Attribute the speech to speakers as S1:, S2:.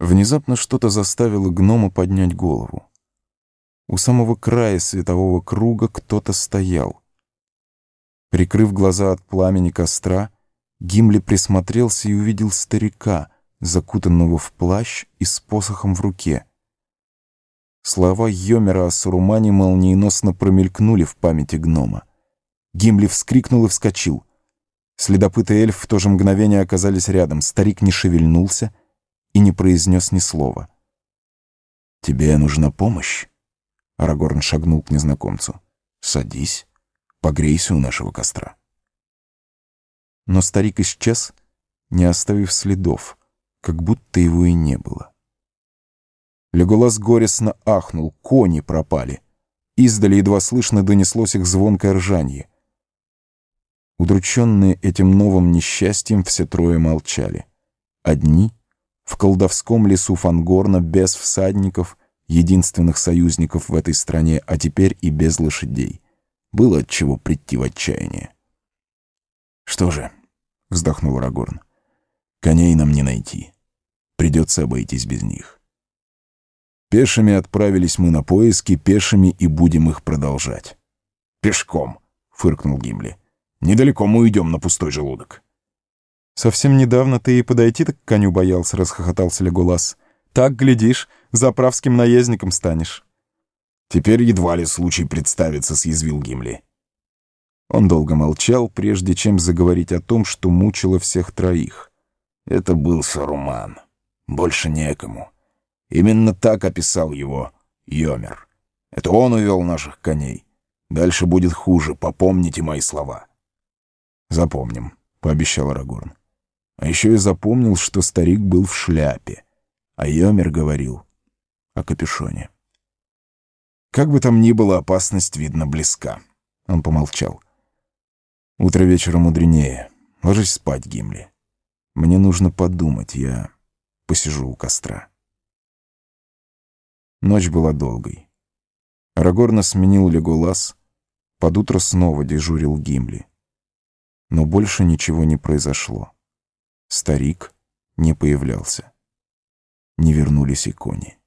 S1: Внезапно что-то заставило гнома поднять голову. У самого края светового круга кто-то стоял. Прикрыв глаза от пламени костра, Гимли присмотрелся и увидел старика, закутанного в плащ и с посохом в руке. Слова Йомера о Сурумане молниеносно промелькнули в памяти гнома. Гимли вскрикнул и вскочил. Следопыт и эльф в то же мгновение оказались рядом. Старик не шевельнулся и не произнес ни слова. «Тебе нужна помощь?» Арагорн шагнул к незнакомцу. «Садись, погрейся у нашего костра». Но старик исчез, не оставив следов, как будто его и не было. Леголас горестно ахнул, кони пропали. Издали едва слышно донеслось их звонкое ржанье. Удрученные этим новым несчастьем, все трое молчали. Одни — в колдовском лесу Фангорна, без всадников, единственных союзников в этой стране, а теперь и без лошадей. Было от чего прийти в отчаяние. «Что же?» — вздохнул Рагорн. «Коней нам не найти. Придется обойтись без них. Пешими отправились мы на поиски, пешими и будем их продолжать». «Пешком», — фыркнул Гимли. Недалеко мы уйдем на пустой желудок».
S2: «Совсем недавно ты и подойти-то к коню боялся», — расхохотался Леголас. «Так, глядишь, заправским наездником станешь».
S1: «Теперь едва ли случай представится», — съязвил Гимли. Он долго молчал, прежде чем заговорить о том, что мучило всех троих. Это был Саруман. Больше некому. Именно так описал его Йомер. Это он увел наших коней. Дальше будет хуже, попомните мои слова. «Запомним», — пообещал Арагорн. А еще и запомнил, что старик был в шляпе, а Йомер говорил о капюшоне. «Как бы там ни было, опасность, видно, близка». Он помолчал. «Утро вечера мудренее. Ложись спать, Гимли. Мне нужно подумать, я посижу у костра». Ночь была долгой. Арагорна сменил Леголас, под утро снова дежурил Гимли. Но больше ничего не произошло. Старик не появлялся. Не вернулись и кони.